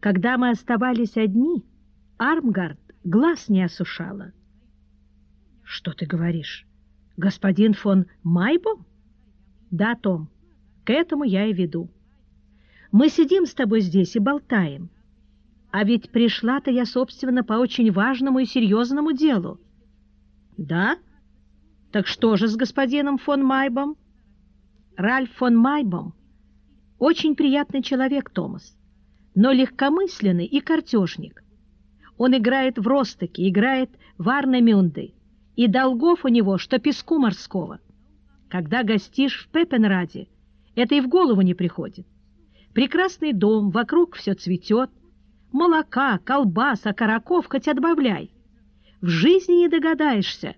Когда мы оставались одни, Армгард глаз не осушала. Что ты говоришь? Господин фон Майбом? Да, Том, к этому я и веду. Мы сидим с тобой здесь и болтаем. А ведь пришла-то я, собственно, по очень важному и серьезному делу. Да? Так что же с господином фон Майбом? Ральф фон Майбом очень приятный человек, Томас, но легкомысленный и картежник. Он играет в Ростоке, играет в Арнемюнды, и долгов у него, что песку морского. Когда гостишь в Пепенраде, это и в голову не приходит. Прекрасный дом, вокруг все цветет, молока, колбас, окороков хоть отбавляй. В жизни не догадаешься,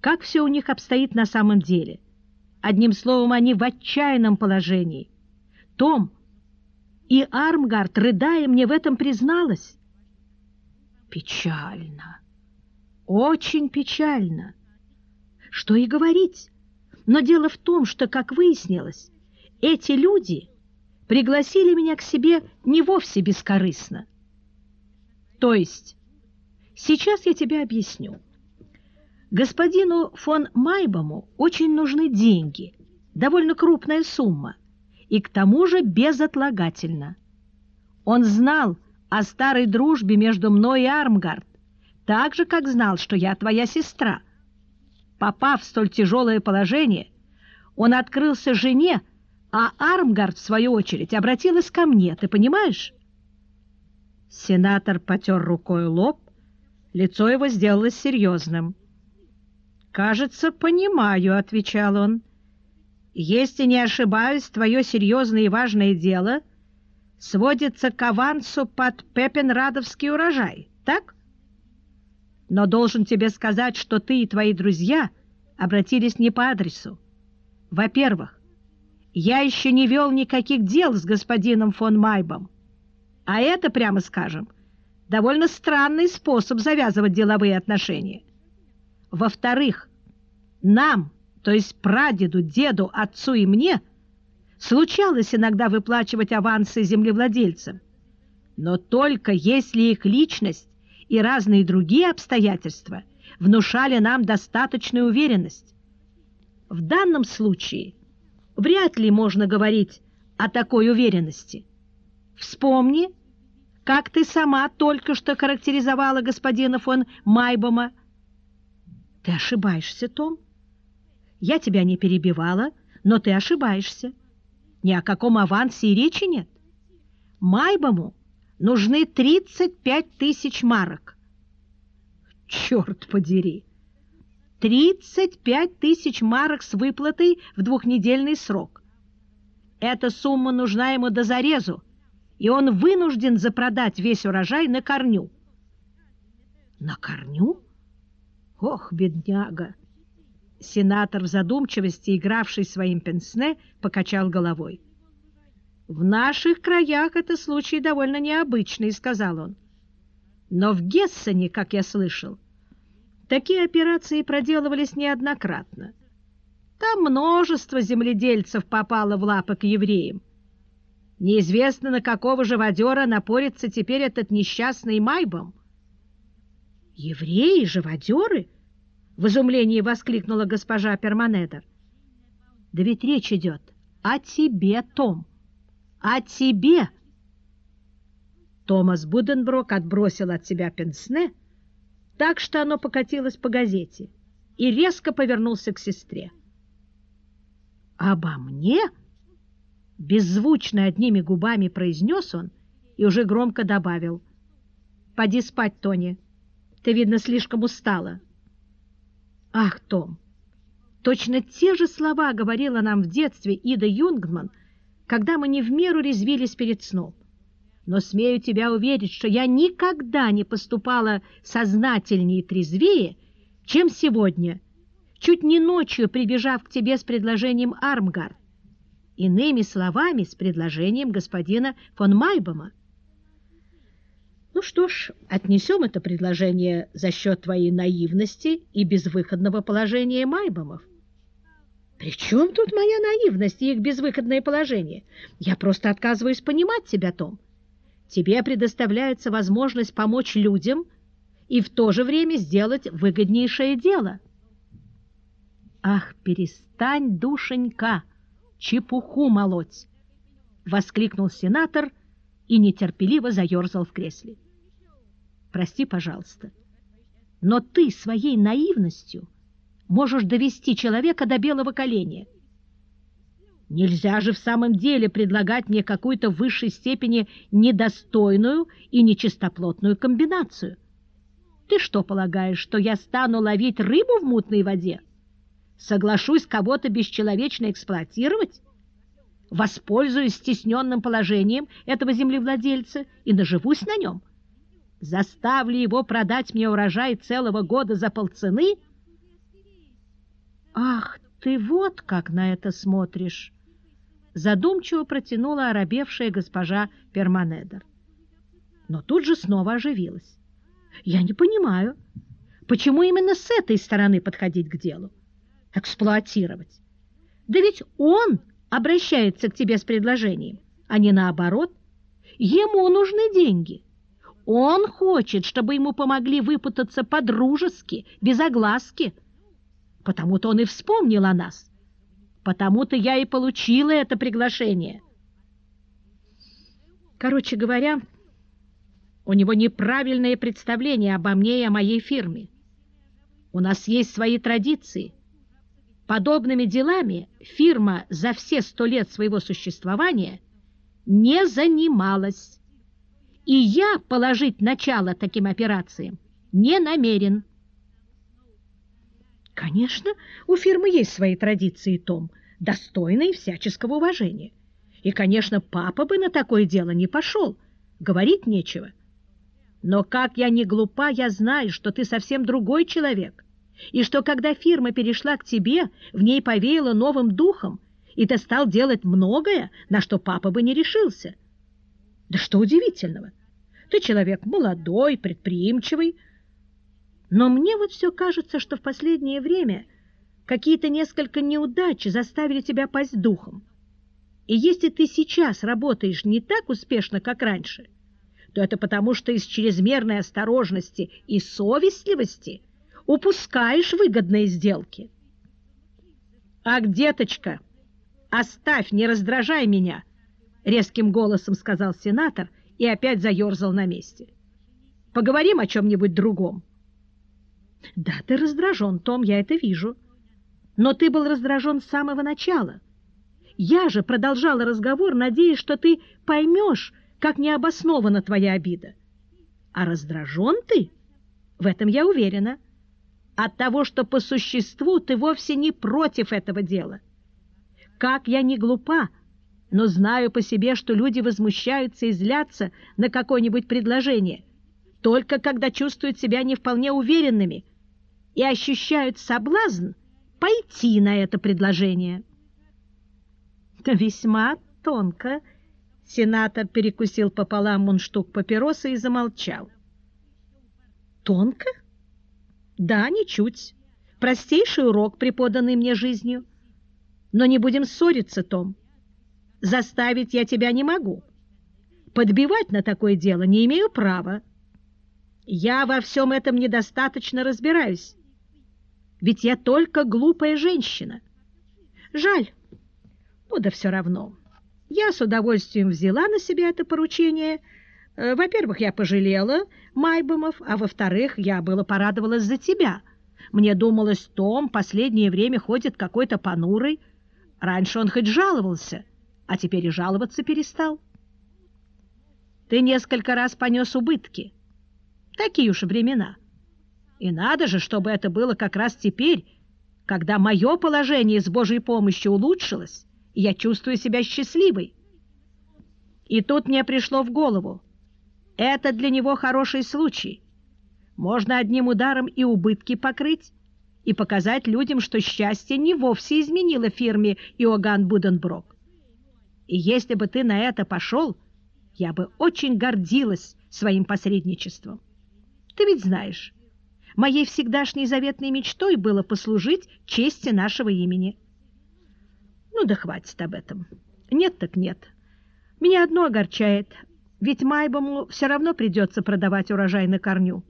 как все у них обстоит на самом деле. Одним словом, они в отчаянном положении. Том, и Армгард, рыдая, мне в этом призналась. Печально, очень печально. Что и говорить. Но дело в том, что, как выяснилось, эти люди пригласили меня к себе не вовсе бескорыстно. То есть, сейчас я тебе объясню. Господину фон Майбому очень нужны деньги, довольно крупная сумма, и к тому же безотлагательно. Он знал о старой дружбе между мной и Армгард, так же, как знал, что я твоя сестра. Попав в столь тяжелое положение, он открылся жене, а Армгард, в свою очередь, обратилась ко мне, ты понимаешь? Сенатор потер рукой лоб, лицо его сделалось серьезным. «Кажется, понимаю», — отвечал он. «Если не ошибаюсь, твое серьезное и важное дело сводится к авансу под Пепенрадовский урожай, так? Но должен тебе сказать, что ты и твои друзья обратились не по адресу. Во-первых, я еще не вел никаких дел с господином фон Майбом, а это, прямо скажем, довольно странный способ завязывать деловые отношения. Во-вторых, нам, то есть прадеду, деду, отцу и мне, случалось иногда выплачивать авансы землевладельцам, но только если их личность и разные другие обстоятельства внушали нам достаточную уверенность. В данном случае вряд ли можно говорить о такой уверенности. Вспомни, как ты сама только что характеризовала господина фон Майбома, ты ошибаешься, Том. Я тебя не перебивала, но ты ошибаешься. Ни о каком авансе и речи нет. Майбому нужны 35 тысяч марок. Черт подери! 35 тысяч марок с выплатой в двухнедельный срок. Эта сумма нужна ему до зарезу, и он вынужден запродать весь урожай на корню. На корню? Ох, бедняга! Сенатор в задумчивости, игравший своим пенсне, покачал головой. «В наших краях это случай довольно необычный», — сказал он. «Но в Гессене, как я слышал, такие операции проделывались неоднократно. Там множество земледельцев попало в лапы к евреям. Неизвестно, на какого живодера напорится теперь этот несчастный Майбом. «Евреи, живодеры?» — в изумлении воскликнула госпожа Перманедер. «Да ведь речь идет о тебе, Том, о тебе!» Томас Буденброк отбросил от себя пенсне, так что оно покатилось по газете, и резко повернулся к сестре. «Обо мне?» — беззвучно одними губами произнес он и уже громко добавил. «Поди спать, Тони». Ты, видно, слишком устала. Ах, Том, точно те же слова говорила нам в детстве Ида Юнгман, когда мы не в меру резвились перед сном. Но смею тебя уверить, что я никогда не поступала сознательнее и трезвее, чем сегодня, чуть не ночью прибежав к тебе с предложением Армгар. Иными словами, с предложением господина фон Майбома. Ну что ж, отнесем это предложение за счет твоей наивности и безвыходного положения Майбомов. При чем тут моя наивность и их безвыходное положение? Я просто отказываюсь понимать тебя, Том. тебе предоставляется возможность помочь людям и в то же время сделать выгоднейшее дело. «Ах, перестань, душенька, чепуху молоть!» — воскликнул сенатор и нетерпеливо заерзал в кресле. «Прости, пожалуйста, но ты своей наивностью можешь довести человека до белого коленя. Нельзя же в самом деле предлагать мне какую-то в высшей степени недостойную и нечистоплотную комбинацию. Ты что полагаешь, что я стану ловить рыбу в мутной воде? Соглашусь кого-то бесчеловечно эксплуатировать? Воспользуюсь стесненным положением этого землевладельца и наживусь на нем? Заставлю его продать мне урожай целого года за полцены? Ах, ты вот как на это смотришь! Задумчиво протянула оробевшая госпожа Перманедер. Но тут же снова оживилась. Я не понимаю, почему именно с этой стороны подходить к делу? Эксплуатировать. Да ведь он обращается к тебе с предложением, а не наоборот. Ему нужны деньги. Он хочет, чтобы ему помогли выпутаться по-дружески, без огласки. Потому-то он и вспомнил о нас. Потому-то я и получила это приглашение. Короче говоря, у него неправильное представление обо мне и о моей фирме. У нас есть свои традиции. Подобными делами фирма за все сто лет своего существования не занималась. И я положить начало таким операциям не намерен. Конечно, у фирмы есть свои традиции, Том, достойные всяческого уважения. И, конечно, папа бы на такое дело не пошел, говорить нечего. Но как я не глупа, я знаю, что ты совсем другой человек, и что когда фирма перешла к тебе, в ней повеяло новым духом, и ты стал делать многое, на что папа бы не решился. Да что удивительного? Ты человек молодой, предприимчивый, но мне вот все кажется, что в последнее время какие-то несколько неудачи заставили тебя пасть духом. И если ты сейчас работаешь не так успешно, как раньше – то это потому, что из чрезмерной осторожности и совестливости упускаешь выгодные сделки. «Ах, деточка, оставь, не раздражай меня!» — резким голосом сказал сенатор и опять заерзал на месте. «Поговорим о чем-нибудь другом». «Да, ты раздражен, Том, я это вижу. Но ты был раздражен с самого начала. Я же продолжала разговор, надеясь, что ты поймешь, как необоснована твоя обида. А раздражен ты, в этом я уверена, от того, что по существу ты вовсе не против этого дела. Как я не глупа, но знаю по себе, что люди возмущаются и злятся на какое-нибудь предложение, только когда чувствуют себя не вполне уверенными и ощущают соблазн пойти на это предложение. Весьма тонко Сенатор перекусил пополам мундштук папиросы и замолчал. «Тонко? Да, ничуть. Простейший урок, преподанный мне жизнью. Но не будем ссориться, Том. Заставить я тебя не могу. Подбивать на такое дело не имею права. Я во всем этом недостаточно разбираюсь. Ведь я только глупая женщина. Жаль. Ну да все равно». Я с удовольствием взяла на себя это поручение. Э, во-первых, я пожалела Майбомов, а во-вторых, я было порадовалась за тебя. Мне думалось, Том последнее время ходит какой-то понурый. Раньше он хоть жаловался, а теперь и жаловаться перестал. Ты несколько раз понес убытки. Такие уж времена. И надо же, чтобы это было как раз теперь, когда мое положение с Божьей помощью улучшилось, я чувствую себя счастливой. И тут мне пришло в голову. Это для него хороший случай. Можно одним ударом и убытки покрыть, и показать людям, что счастье не вовсе изменило фирме Иоганн Буденброк. И если бы ты на это пошел, я бы очень гордилась своим посредничеством. Ты ведь знаешь, моей всегдашней заветной мечтой было послужить чести нашего имени. Ну да хватит об этом. Нет так нет. Меня одно огорчает. Ведь Майбому все равно придется продавать урожай на корню.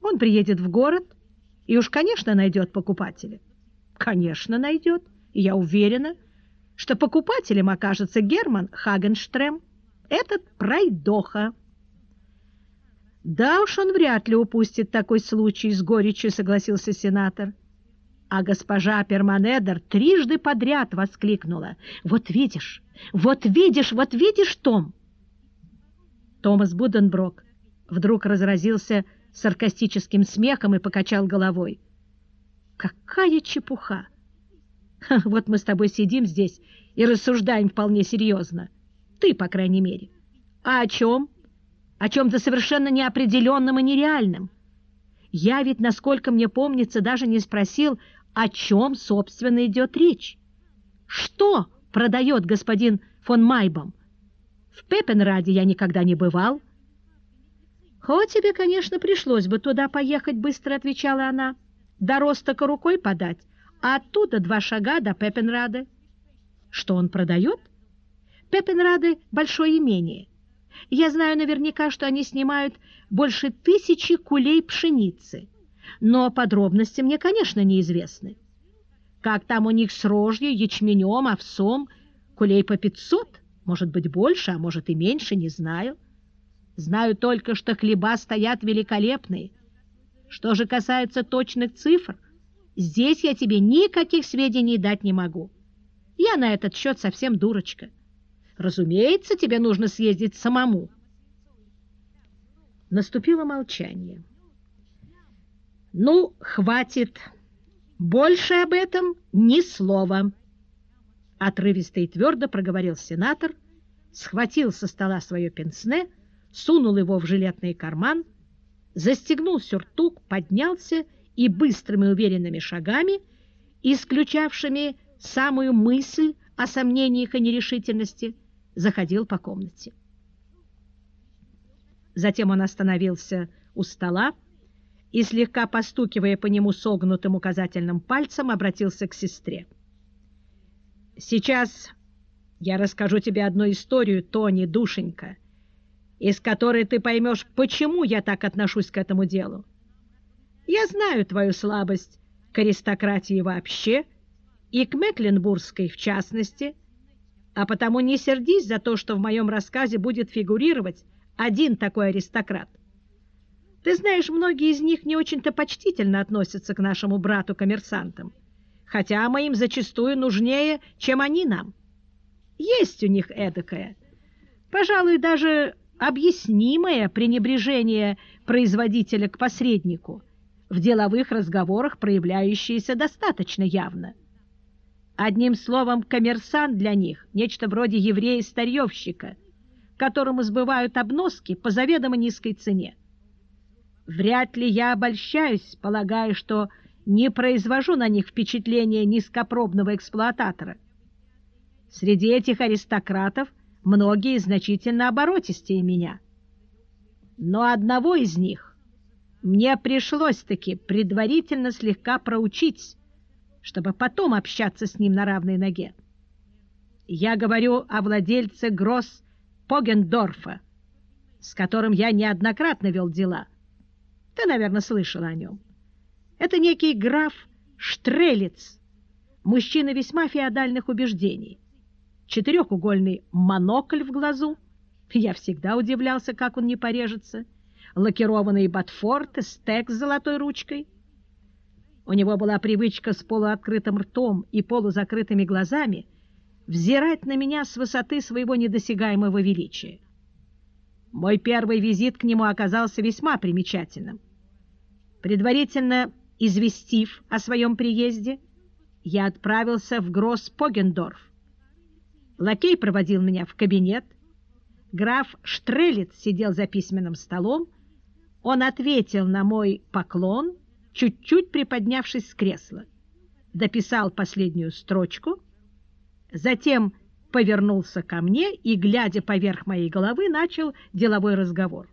Он приедет в город и уж, конечно, найдет покупателя. Конечно, найдет, я уверена, что покупателем окажется Герман Хагенштрем, этот пройдоха. Да уж он вряд ли упустит такой случай, с горечью согласился сенатор. А госпожа Перманедер трижды подряд воскликнула. «Вот видишь, вот видишь, вот видишь, Том!» Томас Буденброк вдруг разразился саркастическим смехом и покачал головой. «Какая чепуха! Вот мы с тобой сидим здесь и рассуждаем вполне серьезно. Ты, по крайней мере. А о чем? О чем-то совершенно неопределенном и нереальном. Я ведь, насколько мне помнится, даже не спросил, о чем, собственно, идет речь. Что продает господин фон Майбом? В Пепенраде я никогда не бывал. «Хоть тебе, конечно, пришлось бы туда поехать», — быстро отвечала она. «До Ростока рукой подать, а оттуда два шага до Пепенрада». «Что он продает?» «Пепенрады — большое имение. Я знаю наверняка, что они снимают больше тысячи кулей пшеницы, но подробности мне, конечно, неизвестны. Как там у них с рожью, ячменем, овсом, кулей по пятьсот, может быть, больше, а может и меньше, не знаю». Знаю только, что хлеба стоят великолепные. Что же касается точных цифр, здесь я тебе никаких сведений дать не могу. Я на этот счет совсем дурочка. Разумеется, тебе нужно съездить самому. Наступило молчание. «Ну, хватит. Больше об этом ни слова». Отрывисто и твердо проговорил сенатор, схватил со стола свое пенсне, сунул его в жилетный карман, застегнул сюртук, поднялся и быстрыми уверенными шагами, исключавшими самую мысль о сомнениях и нерешительности, заходил по комнате. Затем он остановился у стола и, слегка постукивая по нему согнутым указательным пальцем, обратился к сестре. «Сейчас я расскажу тебе одну историю, Тони, душенька, из которой ты поймешь, почему я так отношусь к этому делу. Я знаю твою слабость к аристократии вообще и к Мекленбургской в частности, а потому не сердись за то, что в моем рассказе будет фигурировать один такой аристократ. Ты знаешь, многие из них не очень-то почтительно относятся к нашему брату-коммерсантам, хотя мы им зачастую нужнее, чем они нам. Есть у них эдакое, пожалуй, даже объяснимое пренебрежение производителя к посреднику, в деловых разговорах проявляющееся достаточно явно. Одним словом, коммерсант для них – нечто вроде еврея-старьевщика, которому сбывают обноски по заведомо низкой цене. Вряд ли я обольщаюсь, полагая, что не произвожу на них впечатление низкопробного эксплуататора. Среди этих аристократов – многие значительно оборотистее меня. Но одного из них мне пришлось-таки предварительно слегка проучить, чтобы потом общаться с ним на равной ноге. Я говорю о владельце Гросс Погендорфа, с которым я неоднократно вел дела. Ты, наверное, слышал о нем. Это некий граф Штрелец, мужчина весьма феодальных убеждений четырехугольный монокль в глазу. Я всегда удивлялся, как он не порежется. Лакированные ботфорты, стек с золотой ручкой. У него была привычка с полуоткрытым ртом и полузакрытыми глазами взирать на меня с высоты своего недосягаемого величия. Мой первый визит к нему оказался весьма примечательным. Предварительно известив о своем приезде, я отправился в Гросс-Погендорф, Лакей проводил меня в кабинет. Граф Штрелец сидел за письменным столом. Он ответил на мой поклон, чуть-чуть приподнявшись с кресла. Дописал последнюю строчку, затем повернулся ко мне и, глядя поверх моей головы, начал деловой разговор.